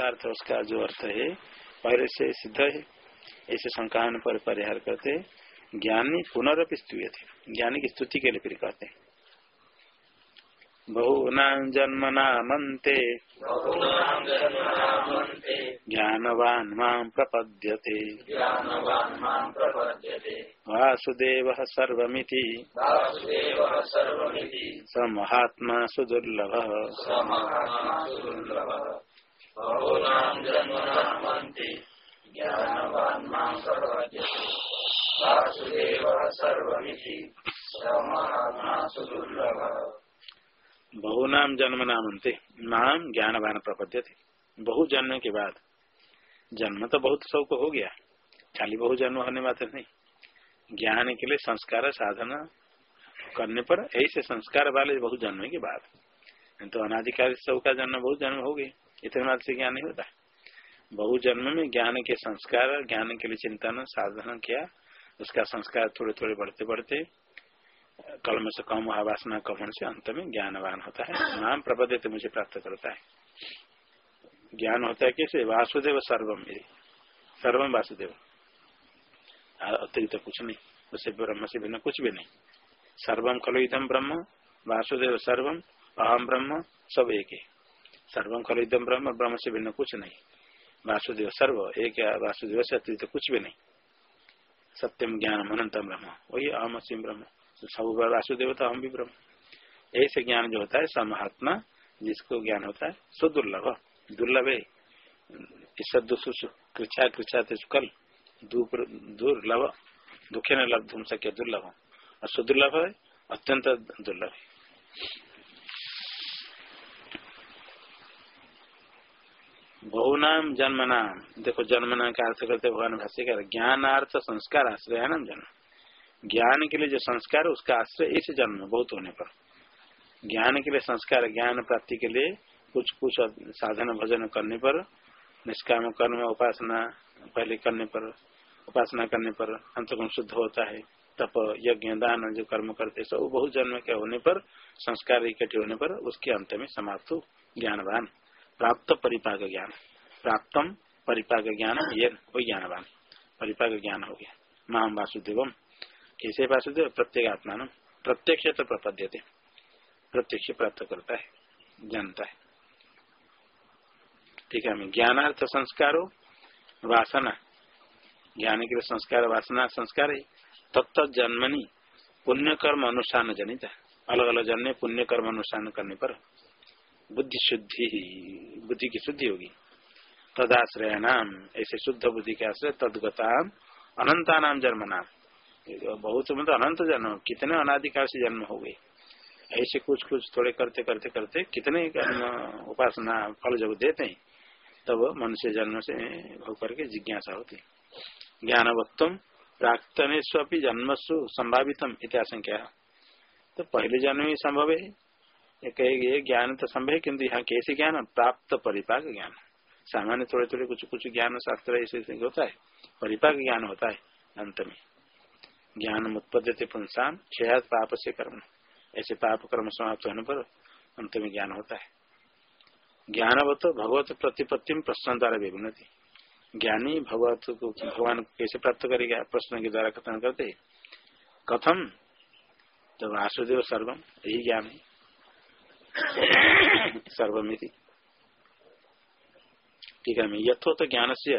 अर्थ उसका जो अर्थ है पहले से सिद्ध है। ऐसे शंका पर परिहार करते ज्ञानी पुनरअपि स्तूय थे। ज्ञानी की स्तुति के लिए फिर कहते हैं। बहूना जन्मनामन्ते ज्ञानवान् माँ प्रपद्यते वासुदेवः सर्वमिति। स महात्मा सुदुर्लभः बहुनाम जन्म नामते नाम ज्ञानवान प्रपद्य थे बहु जन्म के बाद। जन्म तो बहुत सबको हो गया। खाली बहु जन्म होने मात्र नहीं। ज्ञान के लिए संस्कार साधना करने पर ऐसे संस्कार वाले बहु जन्म के बाद। तो अनाधिकारी सबका जन्म बहुत जन्म हो गए इतने मात्र से ज्ञान नहीं होता बहु जन्म में ज्ञान के संस्कार ज्ञान के लिए चिंतन साधना किया, उसका संस्कार थोड़े थोड़े बढ़ते बढ़ते कलम से कम आवासना कमन से अंत में ज्ञानवान होता है। नाम प्रबद्ध मुझे प्राप्त करता है। ज्ञान होता है कैसे? वासुदेव सर्वम सर्वम वासुदेव। अतिरिक्त तो कुछ नहीं। उसे ब्रह्म से भिन्न कुछ भी नहीं। सर्वम खलो इधम ब्रह्म, वासुदेव सर्वम अहम ब्रह्म, सब एक है। सर्वम खलो ब्रह्म ब्रह्म से भिन्न कुछ नहीं। वासुदेव सर्व, एक वासुदेव से अतिरिक्त कुछ भी नहीं। सत्यम ज्ञान अनंतम ब्रह्म। वही अहम असीम ब्रह्म। सब वासुदेव तो हम भी ब्रह्म। ऐसे ज्ञान जो होता है, समहात्मा, जिसको ज्ञान होता है सुदुर्लभ दुर्लभ। है कृछा कृछा कल। दुर्लभ। दुखे न लब्ध सके, दुर्लभ। और सुदुर्लभ है, अत्यंत दुर्लभ है। बहुनाम जन्म नाम देखो जन्म नाम का अर्थ करते भगवान भाष्य कर ज्ञानार्थ संस्कार आश्रय नाम जन्म ज्ञान के लिए जो संस्कार उसका आश्रय इस जन्म बहुत होने पर। ज्ञान के लिए संस्कार, ज्ञान प्राप्ति के लिए कुछ कुछ साधन भजन करने पर, निष्काम कर्म, उपासना पहले करने पर, उपासना करने पर अंतगुण शुद्ध होता है। तप, यज्ञ, दान, जो कर्म करते सब बहुत जन्म के होने पर, संस्कार इकट्ठे होने पर, उसके अंत में समाप्त ज्ञानवान। प्राप्त परिपाक ज्ञान। प्राप्तम परिपाक ज्ञान, ये वही ज्ञानवान। परिपाक ज्ञान हो गया। माम वासुदेवम। कैसे वासुदेव? प्रत्येक आत्मा प्रत्यक्ष तो प्रपद्य थे प्रत्यक्ष प्राप्त करता है, जानता है। ठीक है ज्ञानार्थ संस्कारो वासना। ज्ञान के संस्कार, वासना संस्कार है। तत्त जन्मनी पुण्य कर्म अनुष्ठान जनित अलग अलग जन्म पुण्य कर्म अनुष्ठान करने पर। बुद्धि शुद्धि बुद्धि की शुद्धि होगी। तदाश्रय नाम ऐसे शुद्ध बुद्धि के आश्रय तदगता अनंता नाम जन्म नाम बहुत मतलब अनंत जन्म, कितने अनाधिकार से जन्म हो गए। ऐसे कुछ कुछ थोड़े करते करते करते कितने कर्म, उपासना, फल जब देते हैं, तब मनुष्य जन्म से होकर के जिज्ञासा होती ज्ञानवत्तम प्राक्तने स्वपी जन्मसु संभावितम इत्याशंख्या तो पहले जन्म ही संभव है कहेगी ज्ञान तो संभव किन्तु यहाँ कैसे ज्ञान? प्राप्त परिपाक ज्ञान। सामान्य थोड़े थोड़े कुछ कुछ ज्ञान शास्त्र ऐसे होता है। परिपाक ज्ञान होता है अंत में। ज्ञान उत्पद्यते पुंसाम क्षय पाप से कर्म। ऐसे पाप कर्म समाप्त होने पर अंत में ज्ञान होता है। ज्ञानवत भगवत प्रतिपत्ति प्रश्न द्वारा विभिन्नति। ज्ञानी भगवत को भगवान को कैसे प्राप्त करेगा? प्रश्न के द्वारा कथन करते कथम तो वासुदेव सर्वम, यही ज्ञान है। सर्वमिति। ठीक है यथोत ज्ञान से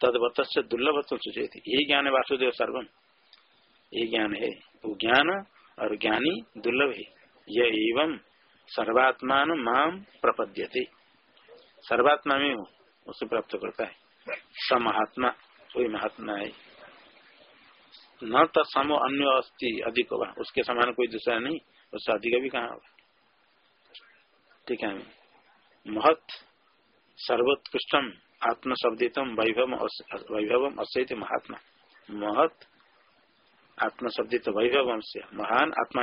तदवत से दुर्लभत्व सूचित यही ज्ञान है वासुदेव सर्वम। ये ज्ञान है वो ज्ञान और ज्ञानी दुर्लभ। है यह एवं सर्वात्मान माम प्रपद्यते। सर्वात्मा में उसे प्राप्त करता है। स महात्मा वही महात्मा है। न तो सम अन्य अस्थि अधिक होगा उसके समान कोई दूसरा नहीं, उससे अधिक भी कहा होगा? ठीक है महत सर्वोत्कृष्टम आत्मशब्दितम वैभव वैभवम अस्य महात्मा। महत आत्म शब्द तो वैभव से महान आत्मा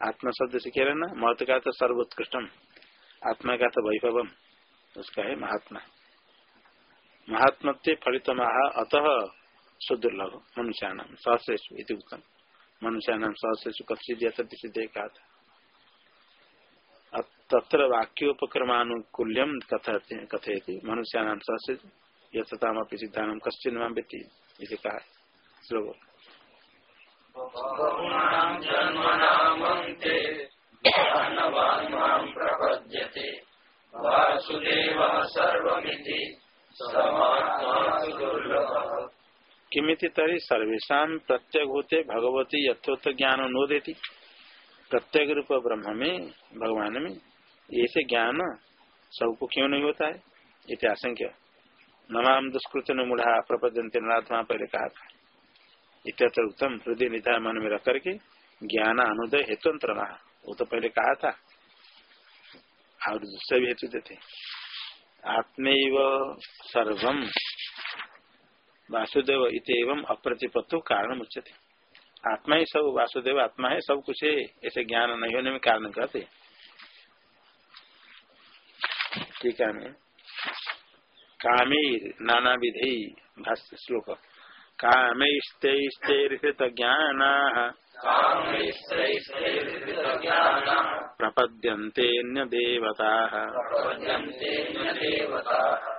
आत्मा शब्द से कह रहे ना महत्व का तो सर्वोत्कृष्टम। आत्मा का तो वैभवम। उसका है महात्मा। महात्मत्व फलित महा अतः सुदुर्लभ मनुष्यानाम सहस्रेश उत्तम मनुष्यानाम सहस्रेश कथित सिद्ध कहा था तत्र वाक्योपक्रमानुकूल्यम कथते कथयति। मनुष्याणाम सहस्य यथताम सिद्धान कश्चिन नाम व्यक्ति इसे कहा श्लोक किमिति तरी सर्वेशा प्रत्येक होते भगवती यथोत्थ ज्ञान नोदेती प्रत्येक रूप ब्रह्म में भगवान में ऐसे ज्ञान सबको क्यों नहीं होता है? इति आशंक्य नमाम दुष्कृत मूढ़ा प्रपद्यंते नाथमा पहले कहा था। इत्यत्र उत्तम हृदय निधाय मन में रख करके ज्ञान अनुदय हेतुअंतर वो तो पहले कहा था। और दूसरे भी हेतु देते। आत्मैव सर्वम वासुदेव इतम अप्रतिपत्तु कारण उच्चते आत्मा ही सब वासुदेव, आत्मा है सब कुछ ऐसे ज्ञान नहीं होने में कारण कहते ठीक है कामीर नाना विधि भाष्य श्लोक। कामैस्तैस्तैर्हृत ज्ञाना प्रपद्यन्तेऽन्य देवताः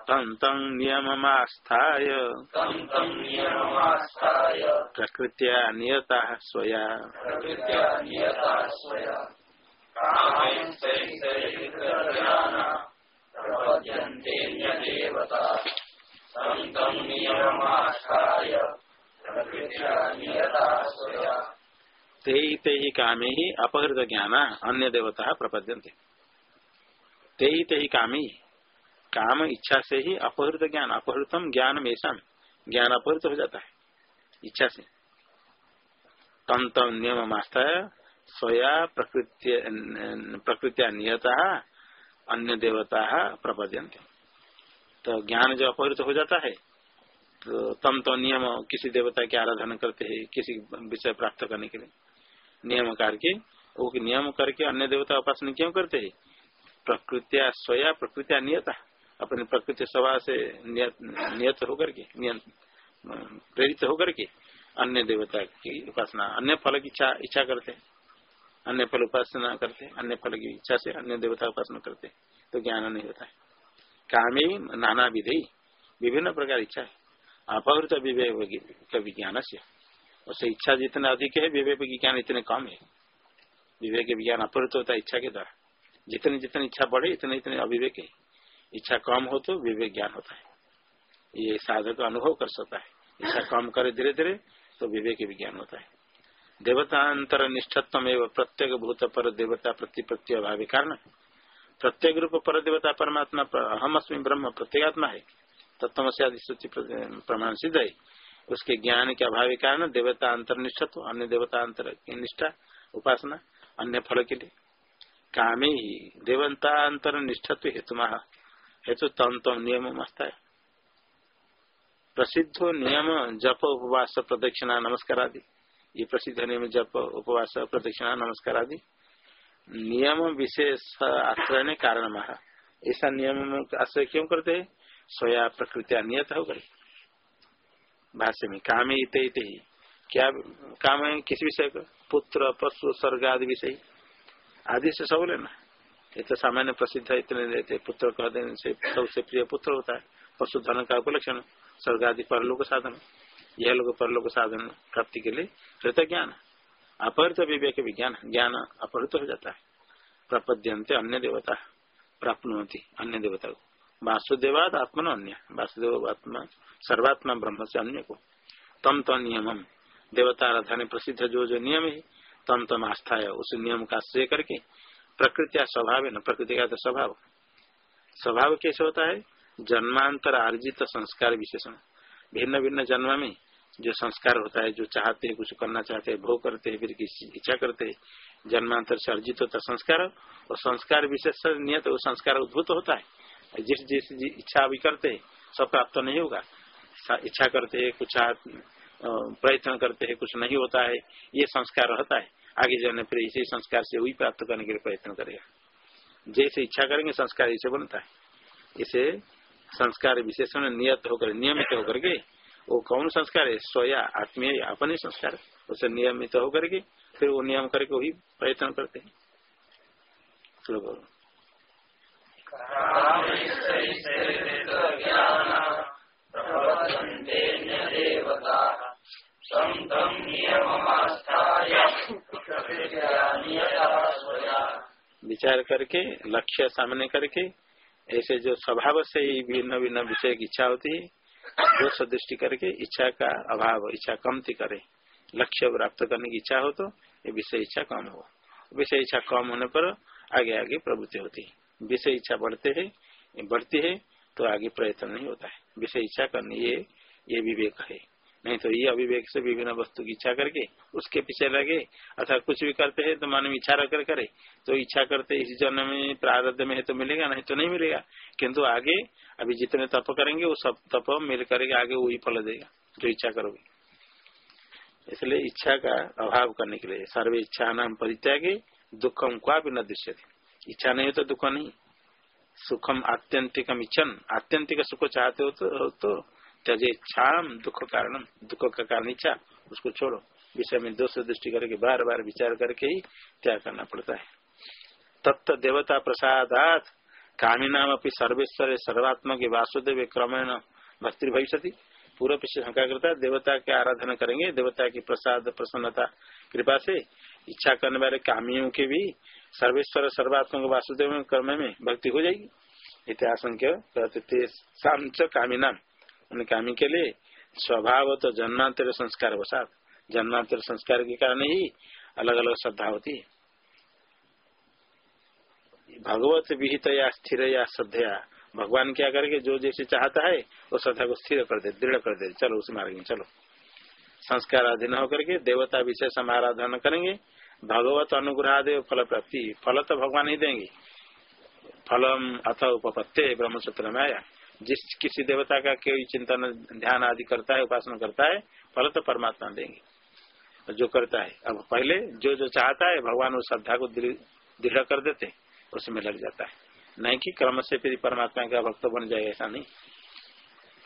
तं तं नियममास्थाय। प्रकृत्या नियताः स्वया। ते ही कामे ही अपहृत ज्ञान अन्य देवता प्रपद्यंते ते ही कामे ही काम इच्छा से ही अपहृत ज्ञान अपहृतम ज्ञान में ज्ञान अपहृत हो जाता है। इच्छा से तम तम नियम आस्था स्वया प्रकृति प्रकृतिया नियता अन्य देवता प्रपद्यंते तो ज्ञान जो अपहृत हो जाता है तो तम तो नियम किसी देवता की आराधना करते हैं, किसी विषय प्राप्त करने के लिए। नियम करके, वो नियम करके अन्य देवता उपासना क्यों करते हैं? प्रकृतिया स्वया, प्रकृतिया नियता। अपने प्रकृति स्वभाव से नियत होकर के प्रेरित होकर के अन्य देवता की उपासना, अन्य फल की इच्छा इच्छा करते हैं। अन्य फल उपासना करते, अन्य फल की इच्छा से अन्य देवता उपासना करते तो ज्ञान नहीं होता है। कामे नाना विधि, विभिन्न प्रकार इच्छा है। अपहृत विवेक विज्ञान से। उससे इच्छा जितना अधिक है, विवेक विज्ञान इतने कम है। विवेक विज्ञान अपहृत होता है इच्छा के द्वारा। जितनी जितनी इच्छा बढ़े, इतने इतने अविवेक है। इच्छा कम हो तो विवेक ज्ञान होता है। ये साधक अनुभव कर सकता है। इच्छा कम करे धीरे धीरे तो विवेक विज्ञान होता है। देवतांतर निष्ठत्व एवं प्रत्येक भूत पर देवता प्रतिपत्ति अभाव कारण प्रत्येक रूप पर देवता परमात्मा हम अस्मी ब्रह्म प्रत्येगात्मा है। तत्व से आदि सूची प्रमाण सिद्ध है। उसके ज्ञान के अभाव कारण देवता अंतर निष्ठत्व अन्य देवता अंतर निष्ठा उपासना, अन्य फल के लिए। कामे ही देवता अंतर निष्ठत्व हेतु हेतु तम नियम मस्त है। प्रसिद्ध नियम जप, उपवास, प्रदक्षिणा नमस्कार आदि ये प्रसिद्ध नियम जप उपवास प्रदक्षिणा, नमस्कार आदि, नियम विशेष आश्रय ने कारण महा ऐसा नियम आश्रय क्यों करते? है स्वया प्रकृतिया नियत हो गई। भाष्य में, काम ही इत ही। क्या काम है? किस विषय का? पुत्र, पशु, स्वर्ग आदि विषय। आदि से सब लेना। ये तो सामान्य प्रसिद्ध है, इतने लेते पुत्र कह देने से सबसे प्रिय पुत्र होता है। पशु धन का उपलक्षण, स्वर्ग आदि परलोक साधन। यह लोग परलोक साधन प्राप्ति के लिए कृत ज्ञान अपहृत विवेक विज्ञान, ज्ञान अपहृत हो जाता है। प्रपद्यंत अन्य देवता प्राप्त अन्य देवता को। वासुदेवाद आत्मन अन्य, वासुदेव आत्मा, सर्वात्मा ब्रह्म से अन्य को तम तो नियम देवता आराधना प्रसिद्ध जो जो नियम है, तम तम आस्था है उस नियम का आश्रय करके प्रकृति स्वभाव है न प्रकृति का तो स्वभाव। स्वभाव कैसे होता है? जन्मांतर अर्जित संस्कार विशेषण। भिन्न भिन्न जन्म में जो संस्कार होता है, जो चाहते हैं, कुछ करना चाहते हैं, भोग करते हैं, फिर किसी इच्छा करते हैं, जन्मांतर से अर्जित होता संस्कार। और संस्कार विशेष नियत वो संस्कार उद्भूत होता है। जिस जिस इच्छा अभी करते हैं, सब प्राप्त तो नहीं होगा। इच्छा करते है, कुछ प्रयत्न करते है, कुछ नहीं होता है, ये संस्कार रहता है। आगे जाने फिर इसी संस्कार से वही प्राप्त करने के लिए प्रयत्न करेगा। जैसे इच्छा करेंगे, संस्कार इसे बनता है। इसे संस्कार विशेषण नियत होकर, नियमित होकर के वो कौन संस्कार है? स्वया आत्मीय अपने संस्कार। उसे नियमित तो होकर के फिर वो नियम करके वही प्रयत्न करते हैं। विचार करके, लक्ष्य सामने करके, ऐसे जो स्वभाव से ही भिन्न भिन्न विषय की इच्छा होती है दोष दृष्टि करके इच्छा का अभाव, इच्छा कमती करे। लक्ष्य प्राप्त करने की इच्छा हो तो ये विषय इच्छा कम हो। विषय इच्छा कम होने पर आगे आगे प्रवृत्ति होती है। विषय इच्छा बढ़ते है, बढ़ती है तो आगे प्रयत्न नहीं होता है। विषय इच्छा करनी ये ये विवेक है। नहीं तो ये अविवेक से विभिन्न वस्तु की इच्छा करके उसके पीछे लगे। अथवा कुछ भी करते हैं तो मानव इच्छा रख कर। तो इच्छा करते इस जन्म में प्रारब्ध में है तो मिलेगा नहीं तो नहीं मिलेगा। किंतु आगे अभी जितने तप करेंगे वो सब तप मिल करेंगे आगे वही फल देगा जो इच्छा करोगे। इसलिए इच्छा का अभाव करने के लिए सर्वे इच्छा नाम परित्यागे दुखम का भी न दृश्य इच्छा नहीं हो तो दुख नहीं। सुखम आत्यंतिकम इच्छन आत्यंतिक सुख चाहते हो तो, तो त्यजे दुख कारण, दुख का कारण इच्छा, उसको छोड़ो। विषय में दोष दृष्टि करके बार बार विचार करके ही त्याग करना पड़ता है। तत्व देवता प्रसादात, कामी नाम अपनी सर्वेश्वर सर्वात्मक वासुदेव क्रमेण भक्ति भविष्य पूर्व पीछे शंका करता है, देवता के आराधना करेंगे, देवता की प्रसाद, प्रसन्नता, कृपा से इच्छा करने वाले कामियों के भी सर्वेश्वर सर्वात्मक वासुदेव क्रम में भक्ति हो जाएगी। इतिहास कामी नाम। उन कामी के लिए, स्वभाव तो जन्मांतर संस्कार वसात जन्मांतर संस्कार के कारण ही अलग अलग श्रद्धा होती है। भगवत विहित या स्थिर या श्रद्धा भगवान क्या करके जो जैसे चाहता है वो श्रद्धा को स्थिर कर दे, दृढ़ कर दे। चलो, उस मार्ग में चलो। संस्कार अधीन होकर के देवता विषय समाराधन करेंगे। भगवत अनुग्रह देव फल प्राप्ति। फल तो भगवान ही देंगे। फलम अथ उपपत्ते ब्रह्मसूत्र में आया जिस किसी देवता का कोई चिंतन, ध्यान आदि करता है, उपासना करता है, फल तो परमात्मा देंगे। जो करता है, अब पहले जो जो चाहता है, भगवान उस श्रद्धा को दृढ़ कर देते, उसमें लग जाता है। नहीं कि क्रम से फिर परमात्मा का भक्त बन जाए, ऐसा नहीं।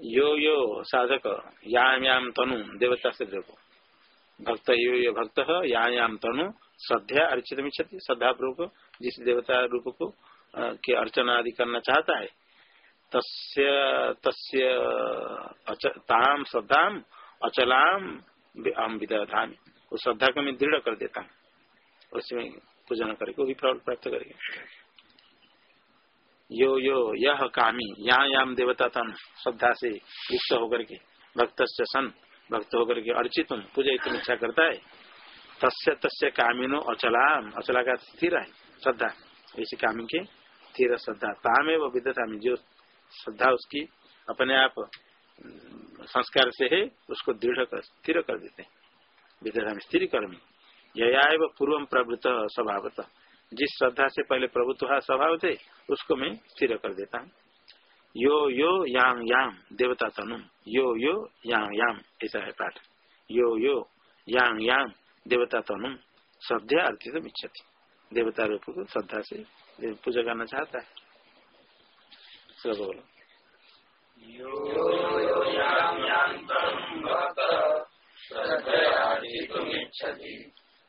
यो यो, साधक, याम याम, तनु देवता से देखो भक्त, यो यो, भक्त, याम याम, तनु, श्रद्धा अर्चित मिच्छति श्रद्धा पूर्वक जिस देवता रूप को के अर्चना आदि करना चाहता है, तस्य तस्य ताम, श्रद्धाम, अचलाम हम विधामी उस श्रद्धा को मैं दृढ़ कर देता हूँ। उसमें पूजन करके वही प्राप्त करेंगे। यो यो यह कामी यहाँ याम देवता तन श्रद्धा से युक्त होकर के भक्त सन, भक्त होकर के अर्चित पूजा इतनी इच्छा करता है। तस्य तस्य कामिनो अचलाम, अचला का स्थिर है, श्रद्धा। ऐसी कामी के स्थिर श्रद्धा। तामे वो विद्यता में जो श्रद्धा उसकी अपने आप संस्कार से है, उसको दृढ़ कर, स्थिर कर देते हैं। विद्यता में स्थिर कर्मी यह पूर्व प्रवृत्त स्वभावतः। जिस श्रद्धा से पहले प्रभुत्व स्वभाव थे, उसको मैं स्थिर कर देता हूँ। यो यो, याम याम, देवता तनु यो यो, याम याम, ऐसा है पाठ। यो यो, याम याम, देवता तनु श्रद्धा अर्थित इच्छति देवता रूप को श्रद्धा से पूजा करना चाहता है। बोलो।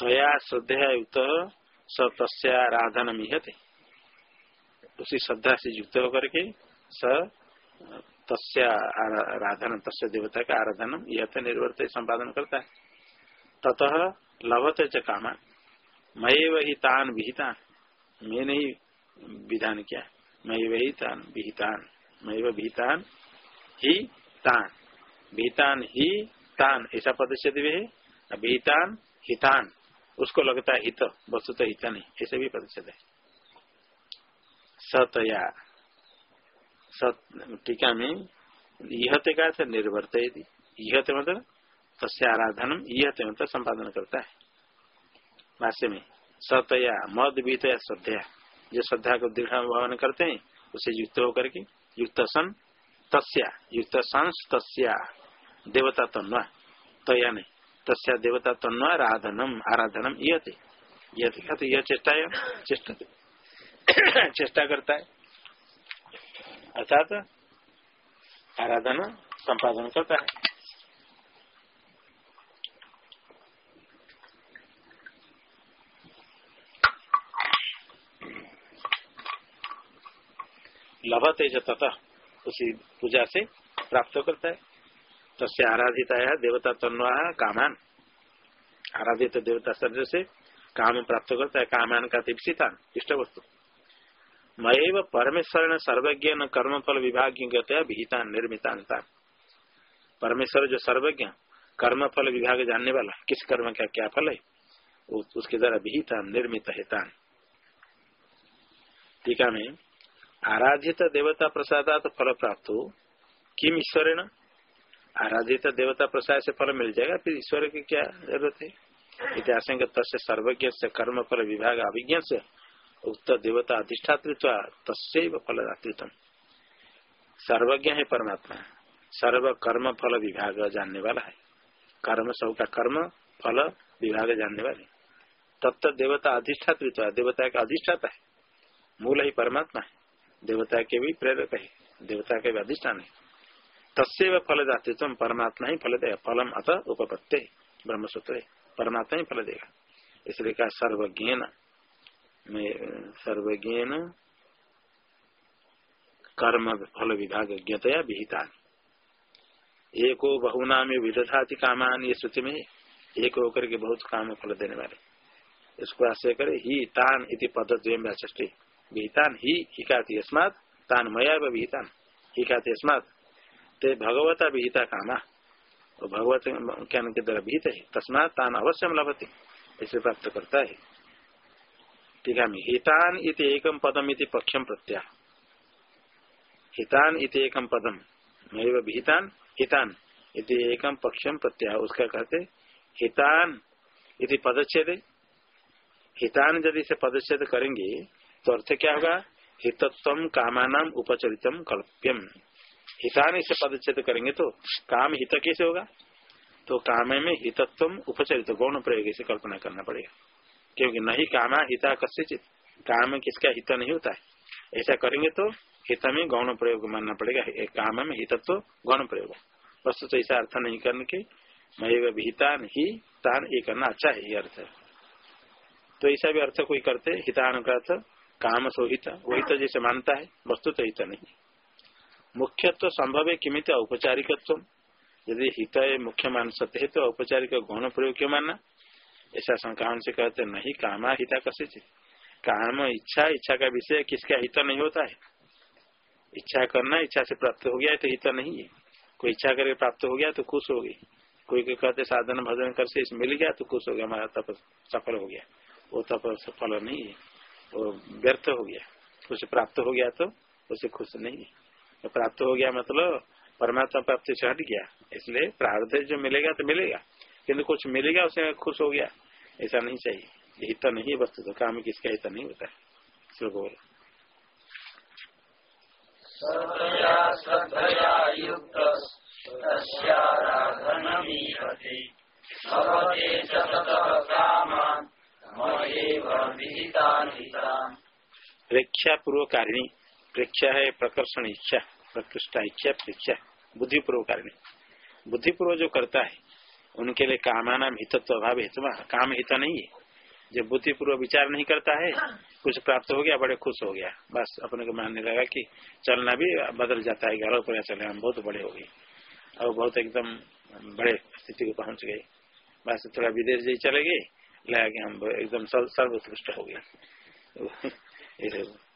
तया श्रद्धा युक्त स तस्राधन मिहते उसी श्रद्धा से युक्त होकर के स तस्या तस्य देवता का आराधन यह निर्वर्त संपादन करता है। ततः लभते च कामा। मय वही तान विहितान। मैं नहीं विधान किया। मय वही तान विहितान। मय विहितान ही तान। विहितान ही तान, ऐसा पदच्छेद भी है। विहितान हितान, उसको लगता है हित वस्तु तो हित नहीं, ऐसे भी पदच्छेद है। सतया, सत, टीका में यहते का निर्वर्त यहते मतलब तस्य आराधन यहते मतलब संपादन करता है। भाष्य में, सतया, मद बीत या श्रद्धा जो श्रद्धा को दृढ़ भावन करते हैं, उसे युक्त होकर के युक्त सन तस्या युक्त संस तस्या देवता तन्वा तया नहीं? तस्या देवता तन्वा आराधनम आराधनम यहते यह चेष्टा चेष्टा चेष्टा करता है। अर्थात आराधना, संपादन करता है। लभते जो तथा उसी पूजा से प्राप्त करता है। तस्य आराधिता है देवता तन्वा कामान। आराधित देवता शरीर से काम प्राप्त करता है, कामान का दीक्षिता इष्ट वस्तु। मयव परमेश्वर ने सर्वज्ञ न कर्म फल विभाग विहिता निर्मिता परमेश्वर जो सर्वज्ञ कर्म फल विभाग जानने वाला, किस कर्म का क्या फल है उसके द्वारा विहिता निर्मित हेता टीका में आराधित देवता प्रसादात फल प्राप्त हो किम ईश्वर न आराधित देवता प्रसाद से फल मिल जाएगा, फिर ईश्वर की क्या ज़रूरत है? इतिहास तस्य सर्वज्ञ से कर्म फल विभाग अभिज्ञ से उक्त देवता अधिष्ठातृत्व तस्व फलदातृत्व सर्वज्ञ है परमात्मा। सर्व कर्म फल विभाग जानने वाला है। कर्म सब का कर्म, फल विभाग जानने वाले। तत्त देवता अधिष्ठातृत्व, देवता का अधिष्ठाता है। मूल ही परमात्मा है। देवता के भी प्रेरक है, देवता के भी अधिष्ठान है। तस्व फलदातृत्व परमात्मा ही फल देगा, फलम अतः उपपत्ति, ब्रह्मसूत्र, परमात्मा ही फल देगा। इसलिए कहा सर्वज्ञ सर्वज्ञ कर्म फल विभाग ज्ञतया विहिता एको बहुना में विदधाति कामान, ये श्रुति में एक होकर के बहुत काम फल देने वाले। इसको आश्रय करे ही तान इति पद्धति विहितान ही हिकाति अस्मात तान मया विहितान हिकाति अस्मात ते भगवता विहिता कामा भगवत ज्ञान के द्वारा विहित है तस्मात तान अवश्य लभते इसे प्राप्त करता है टीका में हितान इत एकम पदम इति पक्षम प्रत्या हितान इत एकम पदम नैव विहितान हितान इति एकम पक्षम प्रत्या उसका कहते हितान इति पदच्छेद हितान यदि से पदच्छेद करेंगे तो अर्थ क्या होगा? हितत्व कामानाम उपचरितम कल्प्यम। हितान इसे पदच्छेद करेंगे तो काम हित कैसे होगा? तो काम में हितत्व उपचरित, गौण प्रयोग से कल्पना करना पड़ेगा। क्योंकि नहीं कामा हिता कस्य काम किसका हित नहीं होता है। ऐसा करेंगे तो हित में गौण प्रयोग मानना पड़ेगा। काम में हित तो गौण प्रयोग। वस्तु तो ऐसा अर्थ नहीं करने के मैं विहितान ही तान ये करना अच्छा है, ये अर्थ। तो ऐसा भी अर्थ कोई करते हितान का अर्थ काम सो हित वही तो जैसे मानता है वस्तु तो हित नहीं। मुख्यत्व संभव है किमित औपचारिकत्व। यदि हित मुख्य मान सकते है तो औपचारिक गौण प्रयोग क्यों मानना? ऐसा शंका से कहते, नहीं, कामा हिता कसे काम, इच्छा इच्छा का विषय किसका हित नहीं होता है? इच्छा करना, इच्छा से प्राप्त हो गया तो हित नहीं है। कोई इच्छा करके प्राप्त हो गया तो खुश हो गई कोई कोई कहते, साधन भजन कर से मिल गया तो खुश हो गया, हमारा तप सफल हो गया। वो तप सफल नहीं है। वो व्यर्थ हो गया। उसे प्राप्त हो गया तो उसे खुश नहीं तो प्राप्त हो गया मतलब परमात्मा प्राप्ति से हट गया। इसलिए प्रार्थ जो मिलेगा तो मिलेगा। किन्तु कुछ मिलेगा, उसे खुश हो गया। ऐसा नहीं चाहिए। हित नहीं वस्तु तो काम किसका हित नहीं होता। श्लोक बोलो। प्रेक्षा पूर्व कारिणी प्रेक्षा है प्रकर्षण इच्छा, प्रकृष्टा इच्छा, प्रेक्षा बुद्धि बुद्धिपूर्व कारिणी बुद्धिपूर्व जो करता है, उनके लिए कामाना हितत्व अभाव हेतु काम हित नहीं है। जब बुद्धि पूर्व विचार नहीं करता है, कुछ प्राप्त हो गया, बड़े खुश हो गया। बस अपने को मानने लगा कि चलना भी बदल जाता है घर पर चले, हम बहुत बड़े हो गए। और बहुत एकदम बड़े स्थिति को पहुँच गए। बस थोड़ा विदेश जी चले गए लगा कि हम एकदम सर्वोत्कृष्ट हो गया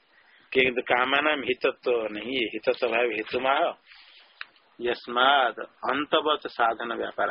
किन्तु कामना हितत्व तो नहीं है हितत्व भाव हेतु माह यस्माद अंतवत साधन व्यापार।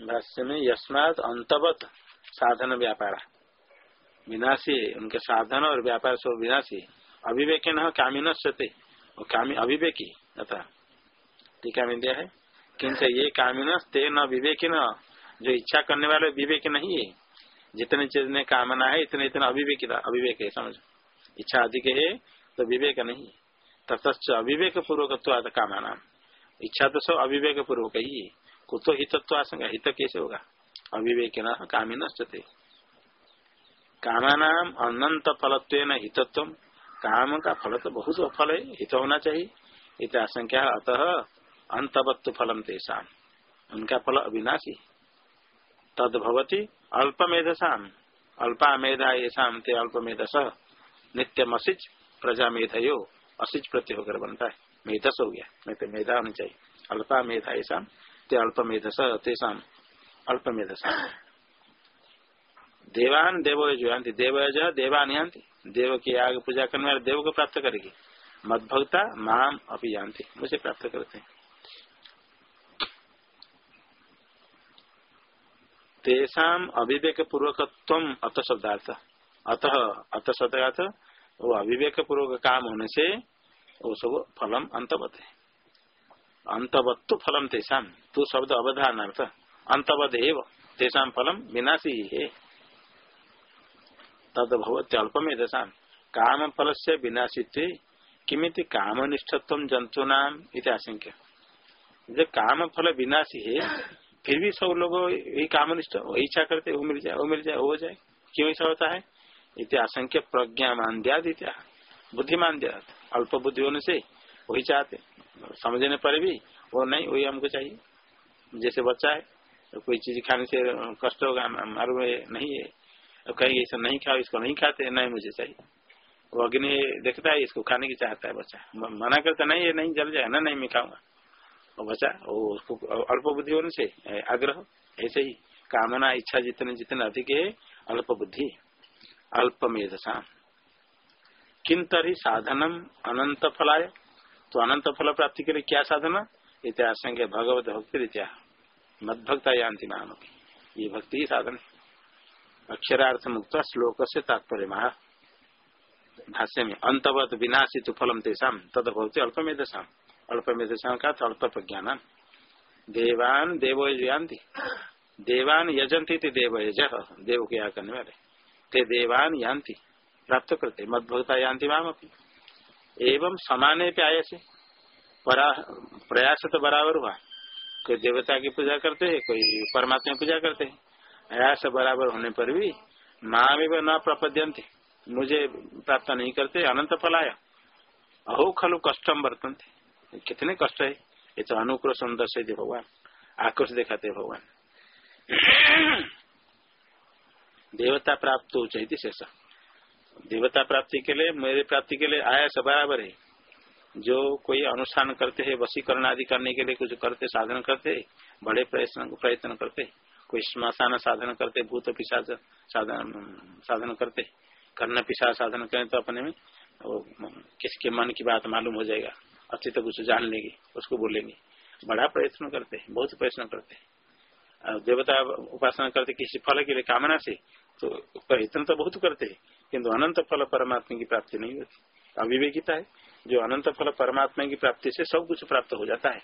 भाष्य में यस्मात अंतवत साधन व्यापार। विनाशी, उनके साधन और व्यापार सब विनाशी। अभिवेक न कामिन सते कामी अभिवेकी अतः टीका में दिया है। किंतु ये कामिन ते न विवेक न जो इच्छा करने वाले विवेक नहीं है। जितने जितने कामना है, इतने इतने अभिवेक अभिवेक है, समझ। इच्छा अधिक है तो विवेक नहीं। तथा अविवेक पूर्वक कामना इच्छा तो सब अविवेक पूर्वक ही है। कुतो हितत्व आशंका हित कैसे होगा? अविवेक न कामी नष्टते कामानाम अनंत फलत्व हितत्व काम का फल तो बहुत फल है, हित होना चाहिए। इत आशंका अतः अंतवत्व फलम तेषा उनका फल अविनाशी। तद भवती अल्पमेधसाम। अल्पा मेधा ये ते अल्पमेधस। नित्यम असिच प्रजा मेधयो असिच प्रत्यय होकर बनता है। मेधस हो गया। नहीं तो मेधा होनी चाहिए। अल्पा मेधा ऐसा देवान देवयज यान्ति देवयज देवान यान्ति। देव की आग पूजा करने वाले देव को प्राप्त करेगी। मदभक्ता माम अभी जानते मुझे प्राप्त करते तेषाम अविवेक पूर्वकत्व अत शब्दार्थ। अतः, अत शब्दार्थ, वो अविवेक पूर्वक काम होने से वो सब फलम अंतवत है। अंतवत्तु फलम तेषाम तू शब्द अवधारणार्थ अंतवद एव तेषाम फलम विनाशी। है तद भवत्य अल्पमेधसाम। काम फल से विनाशित्व किमित काम निष्ठत्व जंतु नाम आशंक्य जब काम फल विनाशी है फिर भी सब लोग यही काम निष्ठ इच्छा करते, वो मिल जाए, वो मिल जाए हो जाए। क्यों ऐसा होता है? इति आशंक्य प्रज्ञा मान दिया बुद्धिमान दिया अल्प बुद्धि होने से वही चाहते। समझने पर भी वो नहीं, वही हमको चाहिए। जैसे बच्चा है तो कोई चीज़ खाने से कष्ट होगा मालूम नहीं है। तो कहीं ऐसा नहीं खाओ, इसको नहीं खाते, नहीं मुझे चाहिए। वो अग्नि देखता है, इसको खाने की चाहता है बच्चा। मना करता, नहीं, ये नहीं, जल जाए ना, नहीं, मैं खाऊँगा। वो बच्चा, वो उसको अल्प बुद्धि होने से आग्रह, ऐसे ही कामना, इच्छा जितने जितने अधिक है, अल्प बुद्धि। अल्प मेधसा किन तरी साधनम अनंत फलाय। तो अनंत फल प्राप्ति के लिए क्या साधना? इतिहासंग भगवत भक्ति रीत्या मद भक्ता यांति मान ये भक्ति ही साधन अक्षरार्थ मुक्त श्लोक से तात्पर्य महा भाष्य में अंतवत विनाशित फलम तेषाम। तद भवती अल्पमेधसाम। अल्पमेधसाम का अल्प प्रज्ञान देवान देवयजान्ति देवान यजंती थे देवयज। देव के या करने वाले। ते देवान यान्ति। प्राप्त करते। मद भक्ता यान्ति माम एवं समान पे आय से। प्रयास तो बराबर हुआ। कोई देवता की पूजा करते है, कोई परमात्मा की पूजा करते है। प्रयास बराबर होने पर भी माँ भी न प्रपद्यंते मुझे प्राप्त नहीं करते, अनंत फलाया अहो, खलु कष्टम बर्तन थे कितने कष्ट है। ये तो अनुक्रोश दर्शे भगवान। आक्रोश दिखाते भगवान। देवता प्राप्त हो चाहिए शेष। देवता प्राप्ति के लिए, मेरे प्राप्ति के लिए आया सब बराबर है। जो कोई अनुष्ठान करते हैं, वशीकरण आदि करने के लिए कुछ करते, साधन करते, बड़े प्रयत्न प्रयत्न करते, कोई स्मशान साधन करते, भूत पिशा साधन साधन करते, कर्ण पिशा साधन करें तो अपने में वो किसके मन की बात मालूम हो जाएगा। अच्छी तो कुछ जान लेंगे, उसको बोलेंगे। बड़ा प्रयत्न करते, बहुत प्रयत्न करते। देवता उपासना करते, किसी फल के लिए कामना से तो प्रयत्न तो बहुत करते किन्तु अनंत फल परमात्मा की प्राप्ति नहीं होती। अविवेकिता है, जो अनंत फल परमात्मा की प्राप्ति से सब कुछ प्राप्त हो जाता है,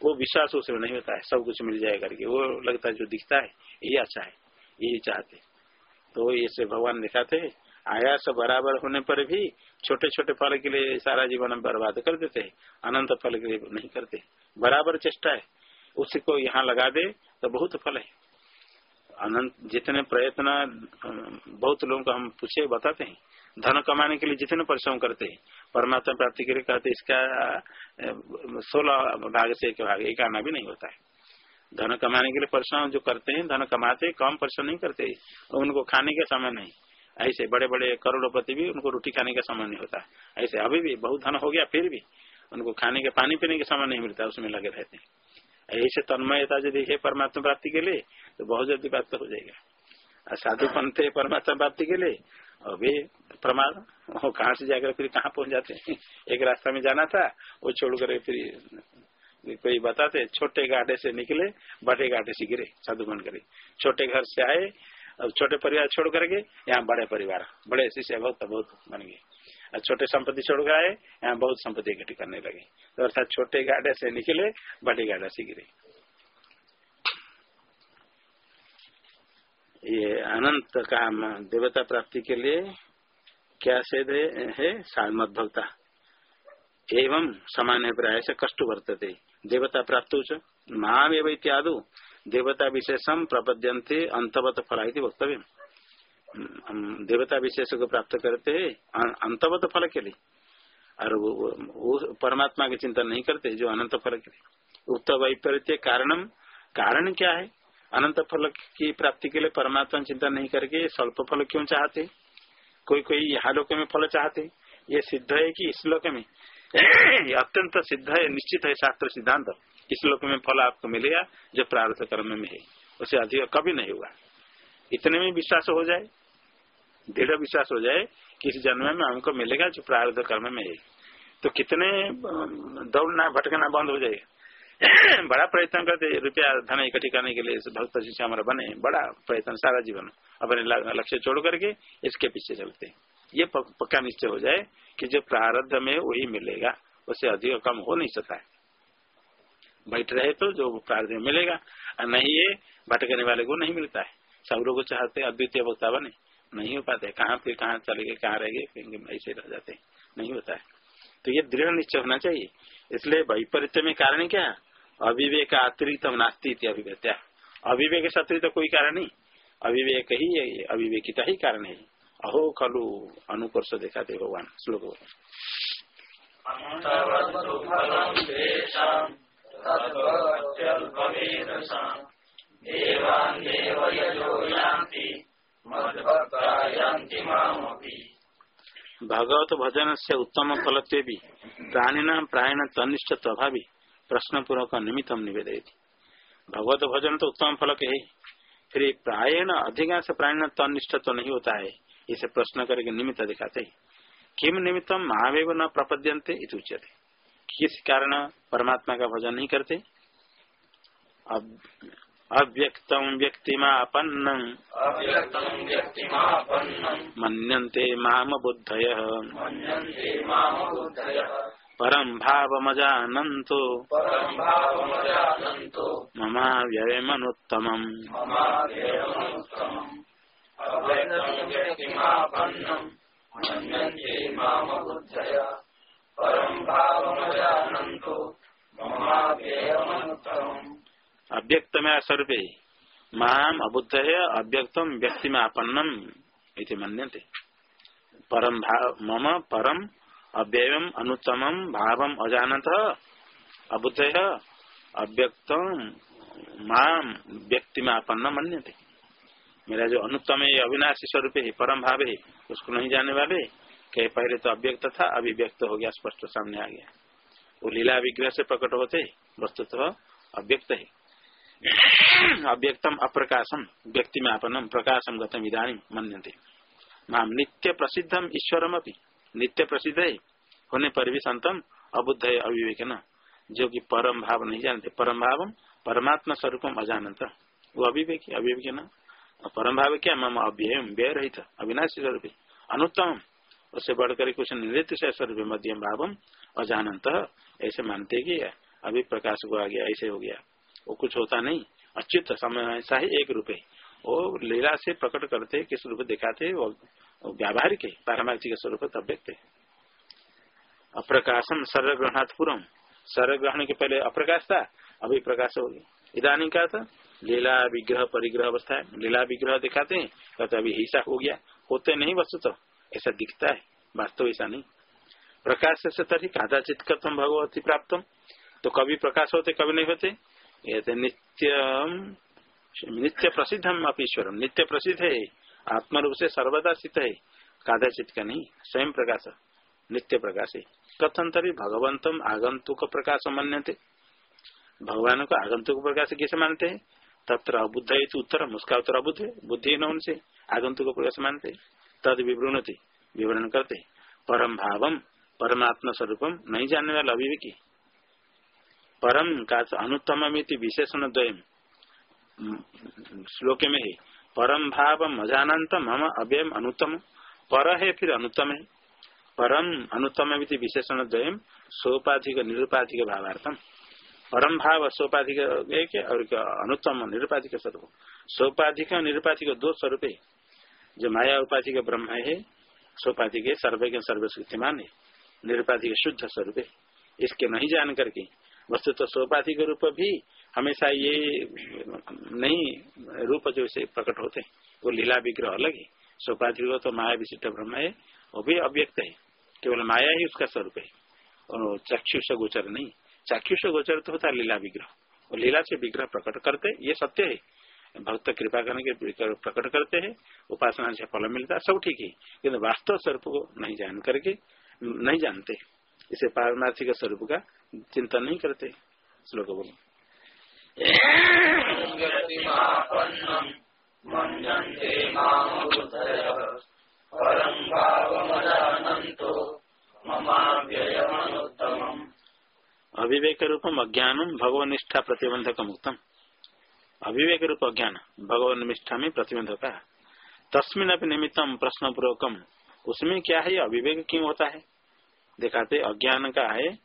वो विश्वास उसमें नहीं होता है, सब कुछ मिल जाए करके, वो लगता है जो दिखता है, ये अच्छा है यही चाहते तो ये भगवान दिखाते है, आयास बराबर होने पर भी छोटे छोटे फल के लिए सारा जीवन बर्बाद कर देते हैं, अनंत फल के लिए नहीं करते। बराबर चेष्टा है, उसी को यहाँ लगा दे तो बहुत फल है। अनंत, जितने प्रयत्न, बहुत लोगों को हम पूछे, बताते हैं। धन कमाने के लिए जितने परिश्रम करते हैं। परमात्मा प्राप्ति के लिए कहते इसका सोलह भाग से एक भाग, एक आना भी नहीं होता है। धन कमाने के लिए परिश्रम जो करते हैं, धन कमाते हैं, कम परिश्रम नहीं करते उनको खाने का समय नहीं। ऐसे बड़े बड़े करोड़पति भी उनको रोटी खाने का समय नहीं होता। ऐसे अभी भी बहुत धन हो गया, फिर भी उनको खाने के, पानी पीने का समय नहीं मिलता, उसमें लगे रहते हैं। ऐसे तन्मयता यदि है परमात्मा प्राप्ति के लिए तो बहुत जल्दी प्राप्त हो जाएगा। और साधु पंथ है परमात्मा प्राप्ति के लिए अभी प्रमाद वो कहाँ से जाकर फिर कहाँ पहुँच जाते हैं? एक रास्ता में जाना था, वो छोड़ कर फिर कोई बताते, छोटे घाटे से निकले, बड़े घाटे से गिरे, साधु बन करे छोटे घर से आए अब छोटे परिवार छोड़ करके यहाँ बड़े परिवार, बड़े शिष्य बहुत बहुत बन गए। और छोटे संपत्ति छोड़ कर आए, यहाँ बहुत संपत्ति इकट्ठी करने लगे। तो अर्थात छोटे गाड़े से निकले, बड़े गाड़े से गिरे। ये अनंत काम देवता प्राप्ति के लिए क्या सेद है? सामत भक्ता एवं सामान्य प्राय से कष्ट वर्तते। देवता प्राप्त माम एवं इत्यादि। देवता विशेषम प्रपद्यंते अंतवत फल वक्तव्य देवता विशेष को प्राप्त करते है अंतवत फल के लिए। और वो, वो परमात्मा की चिंता नहीं करते जो अनंत फल के लिए। उक्त वैपरीत्य कारणम कारण क्या है? अनंत फल की प्राप्ति के लिए परमात्मा चिंता नहीं करके स्वल्प फल क्यों चाहते? कोई कोई यहाँ लोक में फल चाहते? ये सिद्ध है कि इस लोक में? अत्यंत सिद्ध है, निश्चित है शास्त्र सिद्धांत। इस लोक में फल आपको मिलेगा जो प्रार्थ कर्म में है। उसे अधिक कभी नहीं हुआ। इतने में विश्वास हो जाए, दृढ़ विश्वास हो जाए कि इस जन्म में हमको मिलेगा जो प्रार्थ कर्म में है। तो कितने दौड़ना, भटकना बंद हो जाएगा बड़ा प्रयत्न करते रुपया धन इकट्ठी करने के लिए भक्त शिष्य हमारा बने। बड़ा प्रयत्न, सारा जीवन अपने लक्ष्य छोड़ करके इसके पीछे चलते ये पक्का निश्चय हो जाए कि जो प्रारब्ध में वही मिलेगा, उससे अधिक कम हो नहीं सकता है। बैठ रहे तो जो प्रार्थ में मिलेगा नहीं ये भटकने वाले को नहीं मिलता है। सब लोग चाहते अद्वितीय वक्ता बने। नहीं हो पाते, कहाँ फिर, कहाँ चले गए, कहाँ रह गए ऐसे रह जाते नहीं होता है। तो ये दृढ़ निश्चय होना चाहिए। इसलिए वैपरीत्य में कारण क्या? अविवेक अतिरिक्त नास्ती अभिव्यत्या अविवेक से अतिरिक्त कोई कारण नहीं। अविवेक ही अविवेकिता ही कारण है। अहो खलु अनुकर्ष दिखाते भगवान श्लोक भगवत भजन से उत्तम फल भी प्राणीना प्रायण तनिष्ठ प्रभावी प्रश्न पूर्वक निमित्त निवेदित भगवत भजन तो उत्तम फल के है। फिर प्रायण अधिकांश प्राणी तनिष्ठ तो नहीं होता है। इसे प्रश्न करके निमित्त दिखाते है। किम निमित्तम महावेव न प्रपद्यंते उच्यते। किस कारण परमात्मा का भजन नहीं करते? अव्यक्त व्यक्तिमापन्न। मनते माम बुद्धय परम भावमजानन्तो। ममा व्ययमनुत्तम अव्यक्त में स्वरूप माम अबुद्ध है अव्यक्तम व्यक्ति में आपन्नम इति मनते परम भाव मम परम अव्यय अनुत्तम भाव अजानत अबुद्ध अव्यक्तम, माम व्यक्ति में आपन्न मनते मेरा जो अनुत्तम है अविनाशी स्वरूप है, परम भाव है, उसको नहीं जाने वाले, कहे पहले तो अव्यक्त था, अभी व्यक्त हो गया, स्पष्ट सामने आ गया। वो लीला विग्रह से प्रकट होते वस्तुत्व अव्यक्त है। अव्यक्तम अप्रकाशम व्यक्ति में आपनम प्रकाशम गतम इधानी मनते माम नित्य प्रसिद्धम ईश्वरम अपनी नित्य प्रसिद्ध है। होने पर भी संतम अबुद्ध है अविवेक न? जो कि परम भाव नहीं जानते। परम भाव परमात्मा स्वरूपम अजानत वो अविवेक अविवेक न? परम भाव क्या? मम अव्यय व्यय रहित, अविनाशी स्वरूप। अनुत्तम उससे बढ़कर कुछ नृत्य से स्वरूप, मध्यम भावम अजानत ऐसे मानते कि अभी प्रकाश को आ गया, ऐसे हो गया। वो कुछ होता नहीं। अच्युत, समय ऐसा ही एक रूप है। वो लीला से प्रकट करते, किस रूप दिखाते व्यावहारिक है पारमार्थिक स्वरूप तब व्यक्त है। अप्रकाशम सर्व ग्रहणात् पूर्व। सर्वग्रहण के पहले अप्रकाश था अभी प्रकाश हो गया। इधानी का था? लीला, विग्रह, परिग्रह अवस्था है। लीला, विग्रह दिखाते हैं कहते अभी ऐसा हो गया। होते नहीं वस्तु तो ऐसा दिखता है। वास्तव ऐसा नहीं। प्रकाश से तरी कादाचित कथम भगवती प्राप्त तो कभी प्रकाश होते, कभी नहीं होते। ये नित्य नित्य प्रसिद्ध हम अपीश्वरम नित्य प्रसिद्ध है। आत्म रूप से सर्वदा स्थित है। कादाचित का नहीं, स्वयं प्रकाश, नित्य प्रकाश है। कथन तरी भगवंतम आगंतुक प्रकाश थे भगवान को आगंतुक प्रकाश कैसे मानते हैं? तत्र अबुद्ध है उत्तर उसका उत्तर अबुद्ध है, बुद्धि न उनसे आगंतुक प्रकाश मानते। तद विवृणति, विवरण करते। परम भावम, परमात्मा स्वरूपम, नहीं जानने वाला अभिवेकी। परम का अनुत्तम विशेषण द्वयम श्लोक में है। परम भाव अजानत मम अव्ययम अनुतम। पर है फिर अनुत्तम है परम अनुत्तम विशेषण द्वयम सोपाधिक निरुपाधिक भावार्थम। परम भाव सोपाधिक एक और अनुत्तम निरुपाधिक स्वरूप। सोपाधिक निरुपाधिक दो स्वरूप। है जो माया उपाधिक ब्रह्म है, सोपाधिक सर्वे सर्वशक्तिमान है। निरुपाधिक शुद्ध स्वरूप। है इसके नहीं जान करके। वस्तु तो सोपाधिक रूप भी हमेशा ये नहीं, रूप जो से प्रकट होते वो लीला विग्रह अलग है। सोपाधिक तो माया विशिष्ट ब्रह्म है, वो भी अव्यक्त है। केवल माया ही उसका स्वरूप है। और चक्षुष गोचर नहीं। चाक्षुष गोचर तो होता है लीला विग्रह। और लीला से विग्रह प्रकट करते, ये सत्य है। भक्त कृपा करने के प्रकट करते हैं, उपासना से फल मिलता सब ठीक है। किन्तु वास्तव स्वरूप को नहीं जान करके, नहीं जानते। इसे पारमार्थिक स्वरूप का चिंतन नहीं करते, श्लोक बोलो अविवेक रूपम अज्ञानम भगवान निष्ठा प्रतिबंधक मुक्तम अविवेक रूप अज्ञान भगवान निष्ठा में प्रतिबंधक तस्मिन अपनी निमित्तम प्रश्न पूर्वकम उसमें क्या है? अविवेक क्यों होता है? दिखाते, अज्ञान का है।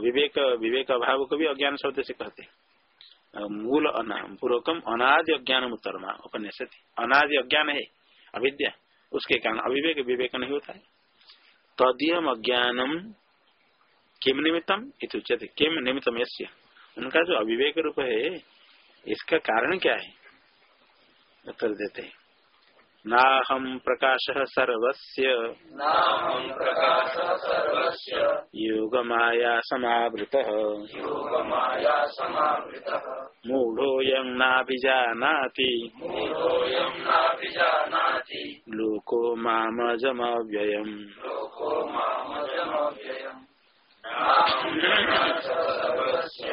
विवेक विवेक अभाव को भी अज्ञान शब्द से कहते मूल पूर्वकम अनादि अज्ञान उत्तर उपनिषद अनादि अज्ञान है अविद्या। उसके कारण अविवेक, विवेक नहीं होता है। तदीय अज्ञानम किम निमित्तम इतुच्यते किम निमित्तम यश्य उनका जो अविवेक रूप है, इसका कारण क्या है? उत्तर देते हैं। नाहम प्रकाश सर्वस्य। नाहम प्रकाश सर्वस्य। योग माया समावृत। योग माया समावृत। मूढ़ोऽयं नाभिजानाति। नाभिजानाति। लोको मामजमव्ययम्। लोको मामजमव्ययम्। नाहं प्रकाश सर्वस्य।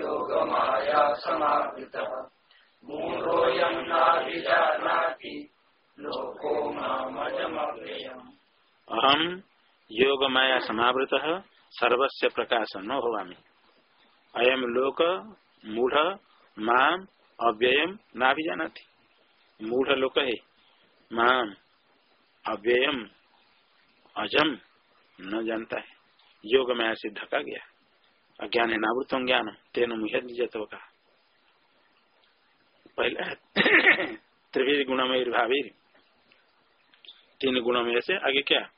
योग माया समावृतः। मूढोऽयं नाभिजानाति लोको मामजमव्ययम् अहम योग माया समावृत, सर्वस्य प्रकाश न होवामी अयम लोक, मूढ़, माम अव्ययम ना भी जाना थी मूढ़ लोक है, माम अव्ययम अजम न जानता है। योग माया से ढका गया। अज्ञान है नावृतम ज्ञान, तेन निजत्व का। पहले त्रिवीर गुणमय भावी तीन गुणमय से आगे क्या?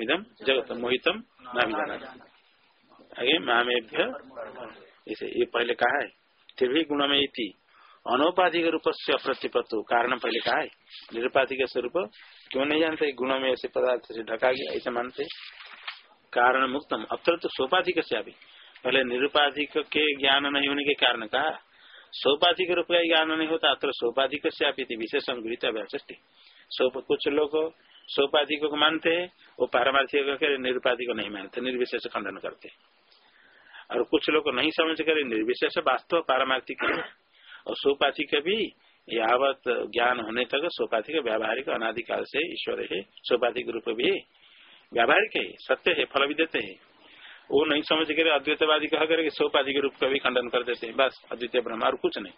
इदम जगत मोहितम नाम आगे मामेभ्य, इसे, ये पहले कहा है, त्रिभी गुणमय अनौपाधिक रूप से अप्रतिपत्व कारण पहले कहा है निरुपाधिक स्वरूप क्यों नहीं जानते गुण में ऐसे पदार्थ से ढका गया, ऐसे मानते। कारण मुक्तम अत्र तो सोपाधिक से अभी पहले निरुपाधिक के ज्ञान नहीं होने के कारण कहा सोपाधिक रूप का ज्ञान नहीं होता, अत्र सोपाधिक से आप विशेष गृहित व्याचष्टि कुछ लोग सोपाधिक को मानते हैं वो पारमार्थिक कर निरुपाधिक नहीं मानते, निर्विशेष खंडन करते। और कुछ लोग नहीं समझ कर, निर्विशेष वास्तव पारमार्थिक और सोपाधिक भी यावत ज्ञान होने तक सोपाधिक व्यावहारिक अनाधिकाल से ईश्वर है। सोपाधिक रूप भी व्यावहारिक है, सत्य है फल भी देते हैं। वो नहीं समझ कर, अद्वैतवादी कह करके सोपाधिक रूप का भी खंडन कर देते हैं। बस अद्वितीय ब्रह्म और कुछ नहीं।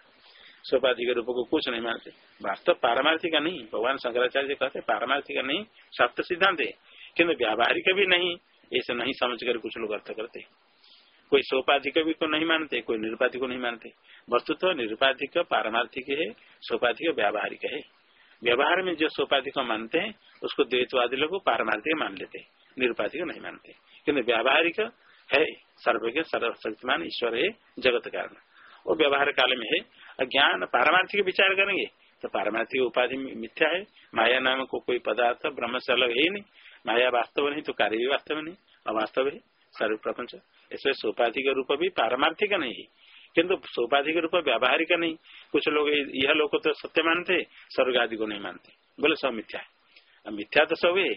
सोपाधिक रूप को कुछ नहीं मानते। वास्तव पारमार्थिक नहीं। भगवान शंकराचार्य कहते, पारमार्थिक नहीं, सत्य सिद्धांत है। किन्तु व्यावहारिक भी नहीं, ऐसे नहीं समझ कर कुछ लोग अर्थ करते। कोई सोपाधिक भी को नहीं मानते, कोई निरुपाधिक को नहीं मानते। वस्तु तो निरुपाधिक पारमार्थिक है, सोपाधिक व्यावहारिक है। व्यवहार में जो सोपाधिक मानते हैं, उसको द्वैतवादी लोग पारमार्थिक मान लेते हैं, निरुपाधिक नहीं मानते। किन्तु व्यावहारिक है, सर्वज्ञ, सर्वशक्तिमान ईश्वर है, जगत कारण। वो व्यवहार काल में है। ज्ञान पारमार्थिक विचार करेंगे तो पारमार्थिक उपाधि मिथ्या है। माया नाम को कोई पदार्थ, ब्रह्म से अलग है ही नहीं। माया वास्तव नहीं तो कार्य भी वास्तव नहीं, अवास्तव है सर्व प्रपंच इसलिए सोपाधिक रूप भी पारमार्थिक नहीं है। किन्तु सोपाधिक रूप व्यावहारिक नहीं। कुछ लोग यह लोग तो सत्य मानते स्वर्ग आदि को नहीं मानते। बोले, सब मिथ्या है। मिथ्या तो सब है।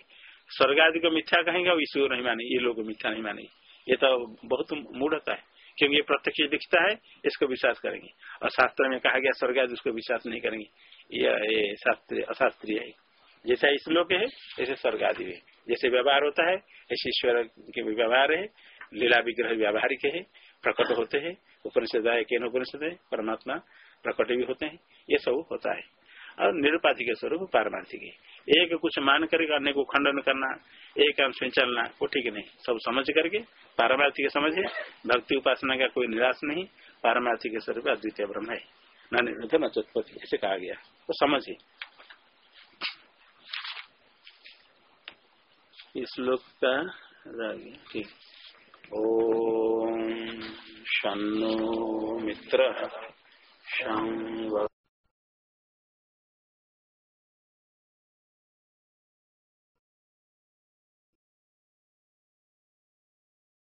स्वर्ग आदि को मिथ्या कहेंगे और ईश्वर नहीं माने, ये लोग मिथ्या नहीं मानेंगे ये तो बहुत मूढ़ता है। क्योंकि ये प्रत्यक्ष दिखता है, इसको विश्वास करेंगे। और शास्त्र में कहा गया, स्वर्ग आदि उसको विश्वास नहीं करेंगे। ये शास्त्रीय अशास्त्रीय है। जैसा लोग है, ऐसे स्वर्ग आदि है। जैसे व्यवहार होता है, ऐसे ईश्वर के व्यवहार है। लीला विग्रह व्यावहारिक है, प्रकट होते हैं। उपनिषद है केन उपनिषद है, परमात्मा प्रकट भी होते हैं। ये सब होता है। और निरुपाधिक स्वरूप, पारमार्थिक है। एक कुछ मान करके अन्य को खंडन करना, एक अंश में चलना, वो ठीक नहीं। सब समझ करके, पारमार्थिक समझ है, भक्ति उपासना का कोई निराश नहीं, पारमार्थिक स्वरूप अद्वितीय ब्रह्म है। न निरुद्ध न चुत्पत्ति ऐसे कहा गया। तो समझे इस श्लोक का ठीक। ओम शो मित्र शं